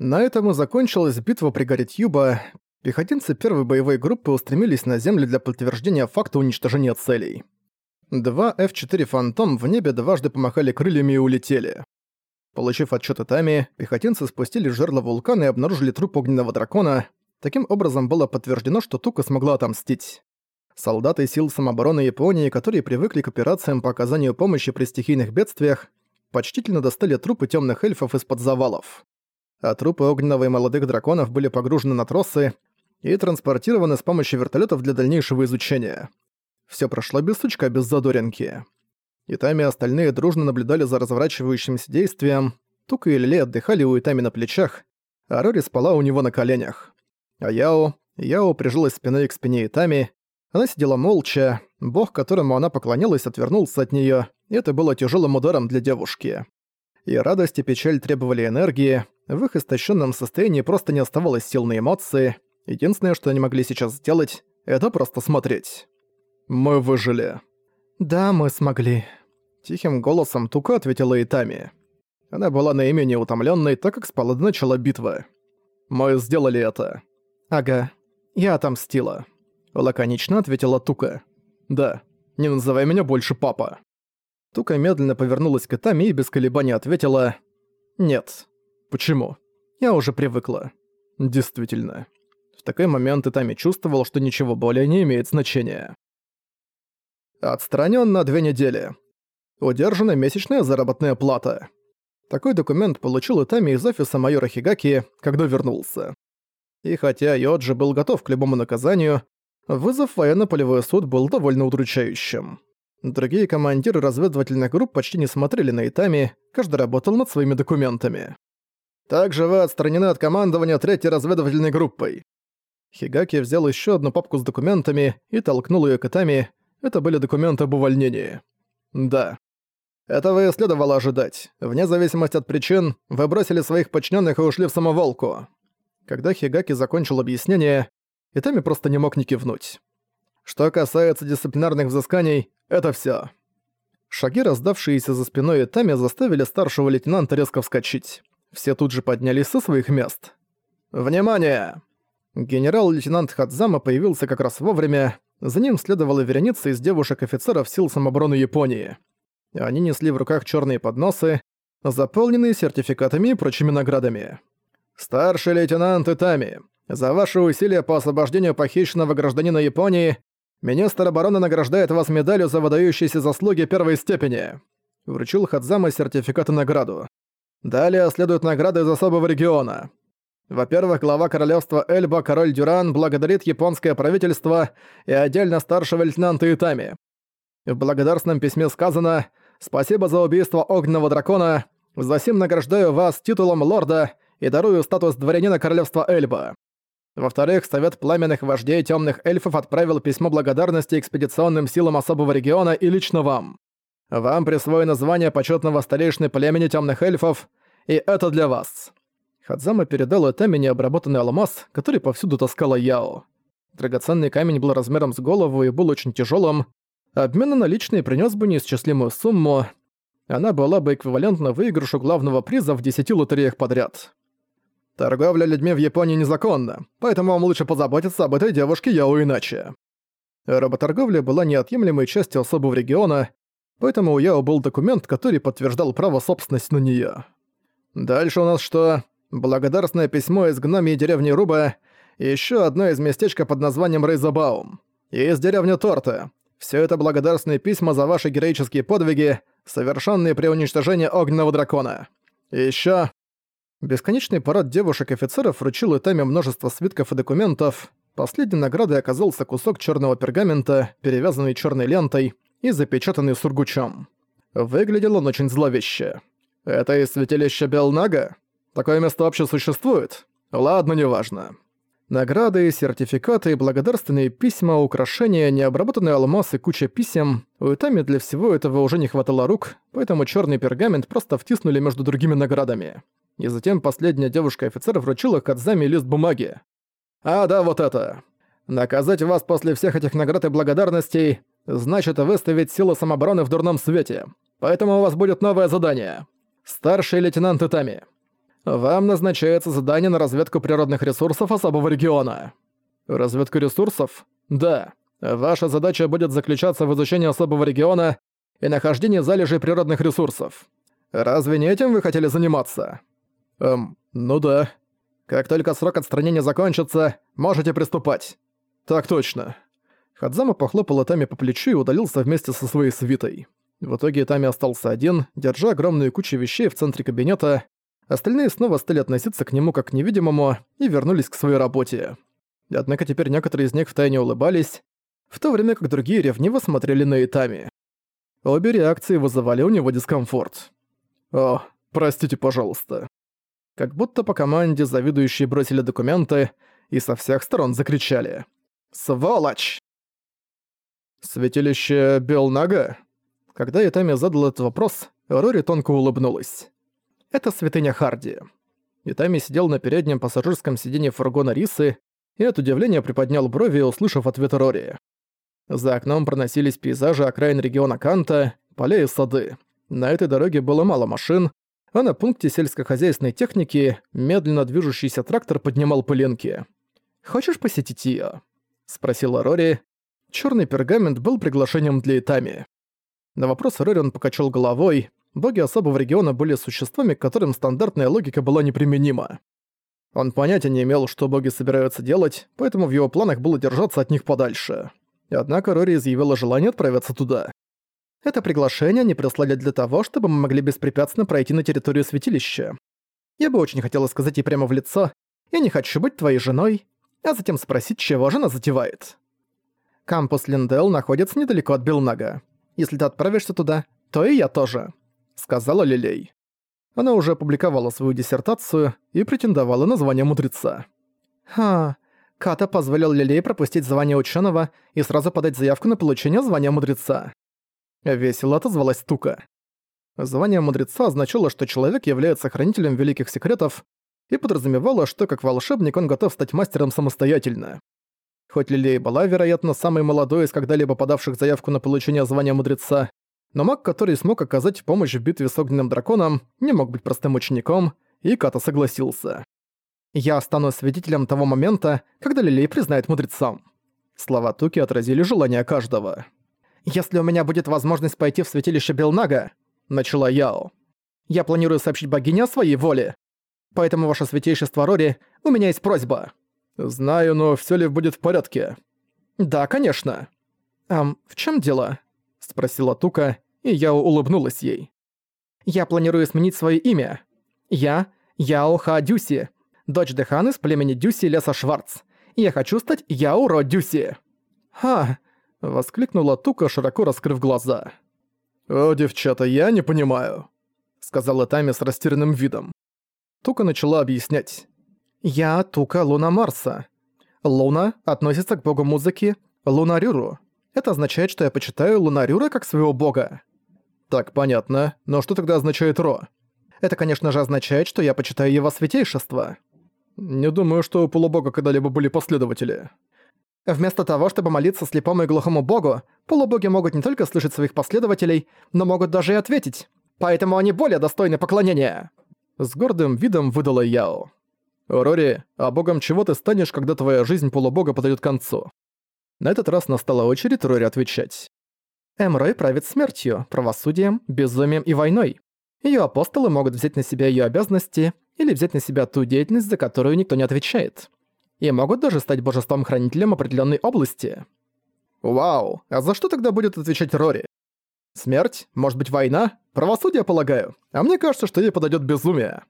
На этом и закончилась битва при горе Тьюба. Пехотинцы первой боевой группы устремились на землю для подтверждения факта уничтожения целей. Два F-4 «Фантом» в небе дважды помахали крыльями и улетели. Получив отчет Тами, пехотинцы спустили жерло вулкана и обнаружили труп огненного дракона. Таким образом было подтверждено, что Тука смогла отомстить. Солдаты сил самообороны Японии, которые привыкли к операциям по оказанию помощи при стихийных бедствиях, почтительно достали трупы темных эльфов из-под завалов. А трупы огненного и молодых драконов были погружены на тросы и транспортированы с помощью вертолетов для дальнейшего изучения. Все прошло без сучка, без задоринки. Итами и остальные дружно наблюдали за разворачивающимся действием. Тука и Лили отдыхали у Итами на плечах, а Рори спала у него на коленях. А Яо... Яо прижалась спиной к спине Итами. Она сидела молча, бог, которому она поклонилась, отвернулся от неё, и это было тяжелым ударом для девушки. И радость и печаль требовали энергии, в их истощенном состоянии просто не оставалось сил на эмоции, единственное, что они могли сейчас сделать, это просто смотреть. «Мы выжили». «Да, мы смогли», — тихим голосом Тука ответила Итами. Она была наименее утомленной, так как спала до начала битвы. «Мы сделали это». «Ага, я отомстила», — лаконично ответила Тука. «Да, не называй меня больше папа». Тука медленно повернулась к Итами и без колебаний ответила «Нет». «Почему?» «Я уже привыкла». «Действительно». В такой момент Итами чувствовал, что ничего более не имеет значения. Отстранен на две недели. Удержана месячная заработная плата. Такой документ получил Итами из офиса майора Хигаки, когда вернулся. И хотя Йоджи был готов к любому наказанию, вызов военно-полевой суд был довольно удручающим. Другие командиры разведывательных групп почти не смотрели на Итами, каждый работал над своими документами. «Также вы отстранены от командования третьей разведывательной группой». Хигаки взял еще одну папку с документами и толкнул ее к Итами, это были документы об увольнении. Да. Этого и следовало ожидать. Вне зависимости от причин, вы бросили своих подчиненных и ушли в самоволку. Когда Хигаки закончил объяснение, Итами просто не мог не кивнуть. Что касается дисциплинарных взысканий, это все. Шаги, раздавшиеся за спиной Итами, заставили старшего лейтенанта резко вскочить. Все тут же поднялись со своих мест. «Внимание!» Генерал-лейтенант Хадзама появился как раз вовремя, за ним следовала вереница из девушек-офицеров сил самообороны Японии. Они несли в руках черные подносы, заполненные сертификатами и прочими наградами. «Старший лейтенант Итами, за ваши усилия по освобождению похищенного гражданина Японии министр обороны награждает вас медалью за выдающиеся заслуги первой степени», вручил Хадзама сертификат и награду. Далее следуют награды из особого региона. Во-первых, глава королевства Эльба, король Дюран, благодарит японское правительство и отдельно старшего лейтенанта Итами. В благодарственном письме сказано «Спасибо за убийство огненного дракона, засим награждаю вас титулом лорда и дарую статус дворянина королевства Эльба». Во-вторых, Совет пламенных вождей темных эльфов отправил письмо благодарности экспедиционным силам особого региона и лично вам. Вам присвоено звание почетного старейшины племени темных эльфов, и это для вас. Хадзама передал Этами необработанный алмаз, который повсюду таскала Яо. Драгоценный камень был размером с голову и был очень тяжелым. Обмен на наличные принес бы неисчислимую сумму. Она была бы эквивалентна выигрышу главного приза в 10 лотереях подряд. Торговля людьми в Японии незаконна, поэтому вам лучше позаботиться об этой девушке Яо иначе. Работорговля была неотъемлемой частью особого региона, поэтому у Яо был документ, который подтверждал право собственности на неё. Дальше у нас что? благодарственное письмо из гномии деревни Руба и ещё одно из местечка под названием Рейзабаум. И из деревни Торта. Всё это благодарственные письма за ваши героические подвиги, совершенные при уничтожении огненного дракона. И ещё... Бесконечный парад девушек-офицеров вручил Итаме множество свитков и документов. Последней наградой оказался кусок чёрного пергамента, перевязанный чёрной лентой и запечатанный сургучом. Выглядел он очень зловеще. «Это из святилища Белнага?» Такое место вообще существует? Ладно, неважно. Награды, сертификаты, благодарственные письма, украшения, необработанный алмаз и куча писем. У Итами для всего этого уже не хватало рук, поэтому черный пергамент просто втиснули между другими наградами. И затем последняя девушка-офицер вручила Кадзами лист бумаги. «А, да, вот это. Наказать вас после всех этих наград и благодарностей значит выставить силы самообороны в дурном свете. Поэтому у вас будет новое задание. Старший лейтенант Итами. Вам назначается задание на разведку природных ресурсов особого региона. Разведку ресурсов? Да. Ваша задача будет заключаться в изучении особого региона и нахождении залежей природных ресурсов. Разве не этим вы хотели заниматься? Эм, ну да. Как только срок отстранения закончится, можете приступать. Так точно. Хадзама похлопал Тами по плечу и удалился вместе со своей свитой. В итоге Тами остался один, держа огромную кучу вещей в центре кабинета. Остальные снова стали относиться к нему как к невидимому и вернулись к своей работе. Однако теперь некоторые из них втайне улыбались, в то время как другие ревниво смотрели на Итами. Обе реакции вызывали у него дискомфорт. «О, простите, пожалуйста». Как будто по команде завидующие бросили документы и со всех сторон закричали. «Сволочь!» «Святилище Белнага?» Когда Итами задал этот вопрос, Рори тонко улыбнулась. «Это святыня Харди». Итами сидел на переднем пассажирском сиденье фургона Рисы и от удивления приподнял брови, услышав ответ Рори. За окном проносились пейзажи окраин региона Канта, поля и сады. На этой дороге было мало машин, а на пункте сельскохозяйственной техники медленно движущийся трактор поднимал пылинки. «Хочешь посетить её?» — спросила Рори. Чёрный пергамент был приглашением для Итами. На вопрос Рори он покачал головой. Боги особого региона были существами, к которым стандартная логика была неприменима. Он понятия не имел, что боги собираются делать, поэтому в его планах было держаться от них подальше. Однако Рори изъявила желание отправиться туда. Это приглашение они прислали для того, чтобы мы могли беспрепятственно пройти на территорию святилища. Я бы очень хотела сказать ей прямо в лицо «Я не хочу быть твоей женой», а затем спросить, чего жена затевает. Кампус Линдел находится недалеко от Белнага. Если ты отправишься туда, то и я тоже», — сказала Лилей. Она уже опубликовала свою диссертацию и претендовала на звание мудреца. «Ха, Ката позволил Лилей пропустить звание ученого и сразу подать заявку на получение звания мудреца. Весело отозвалась Тука. Звание мудреца означало, что человек является хранителем великих секретов и подразумевало, что как волшебник он готов стать мастером самостоятельно. Хоть Лилей была, вероятно, самой молодой из когда-либо подавших заявку на получение звания мудреца, но маг, который смог оказать помощь в битве с огненным драконом, не мог быть простым учеником, и Ката согласился. Я стану свидетелем того момента, когда Лилей признает мудрецом. Слова Туки отразили желание каждого. «Если у меня будет возможность пойти в святилище Белнага», — начала Яо, «я планирую сообщить богине о своей воле. Поэтому, ваше святейшество Рори, у меня есть просьба». «Знаю, но все ли будет в порядке?» «Да, конечно». «Ам, в чем дело?» — спросила Тука, и Яо улыбнулась ей. «Я планирую сменить свое имя. Я — Яо Ха Дюси, дочь Дехан из племени Дюси Леса Шварц. Я хочу стать Яуро Дюси!» «Ха!» — воскликнула Тука, широко раскрыв глаза. «О, девчата, я не понимаю», — сказала Тами с растерянным видом. Тука начала объяснять. «Я Тука Луна Марса. Луна относится к богу музыки Лунарюру. Это означает, что я почитаю Лунарюра как своего бога». «Так, понятно. Но что тогда означает Ро?» «Это, конечно же, означает, что я почитаю его святейшество». Не думаю, что у полубога когда-либо были последователи. Вместо того, чтобы молиться слепому и глухому богу, полубоги могут не только слышать своих последователей, но могут даже и ответить. Поэтому они более достойны поклонения. С гордым видом выдала Яо. «Рори, а богом чего ты станешь, когда твоя жизнь полубога подойдет к концу?» На этот раз настала очередь Рори отвечать. Эмрой правит смертью, правосудием, безумием и войной. Ее апостолы могут взять на себя ее обязанности или взять на себя ту деятельность, за которую никто не отвечает. И могут даже стать божеством-хранителем определенной области. Вау, а за что тогда будет отвечать Рори? Смерть? Может быть война? Правосудие, полагаю. А мне кажется, что ей подойдет безумие.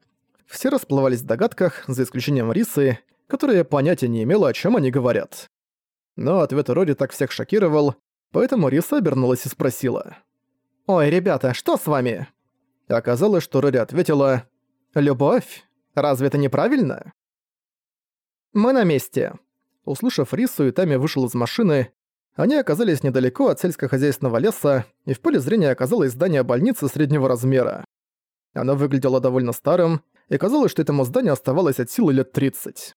Все расплывались в догадках, за исключением Рисы, которая понятия не имела, о чем они говорят. Но ответ Рори так всех шокировал, поэтому Риса обернулась и спросила. «Ой, ребята, что с вами?» Оказалось, что Рори ответила «Любовь? Разве это неправильно?» «Мы на месте». Услышав Рису, и Тами вышел из машины. Они оказались недалеко от сельскохозяйственного леса, и в поле зрения оказалось здание больницы среднего размера. Оно выглядело довольно старым, и казалось, что этому зданию оставалось от силы лет 30.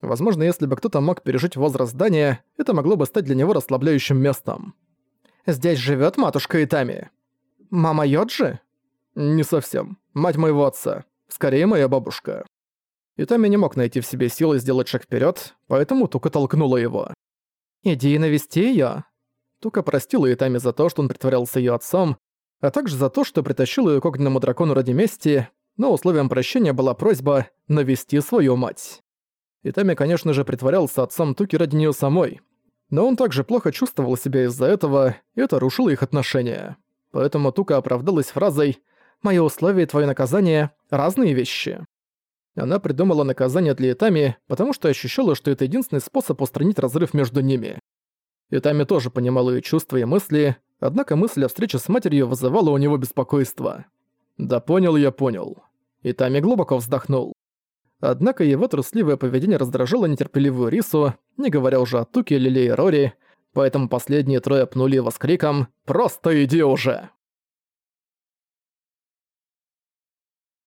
Возможно, если бы кто-то мог пережить возраст здания, это могло бы стать для него расслабляющим местом. «Здесь живет матушка Итами». «Мама Йоджи?» «Не совсем. Мать моего отца. Скорее, моя бабушка. Итами не мог найти в себе силы сделать шаг вперед, поэтому Тука толкнула его. «Иди и навести её». Тука простила Итами за то, что он притворялся её отцом, а также за то, что притащил её к огненному дракону ради мести, но условием прощения была просьба навести свою мать. Итами, конечно же, притворялся отцом Туки ради неё самой, но он также плохо чувствовал себя из-за этого, и это рушило их отношения. Поэтому Тука оправдалась фразой «Мои условия и твое наказание – разные вещи». Она придумала наказание для Итами, потому что ощущала, что это единственный способ устранить разрыв между ними. Итами тоже понимала ее чувства и мысли, однако мысль о встрече с матерью вызывала у него беспокойство. «Да понял я, понял». Итами глубоко вздохнул. Однако его трусливое поведение раздражило нетерпеливую Рису, не говоря уже о Туке, Лиле и Рори, поэтому последние трое пнули его с криком «Просто иди уже!».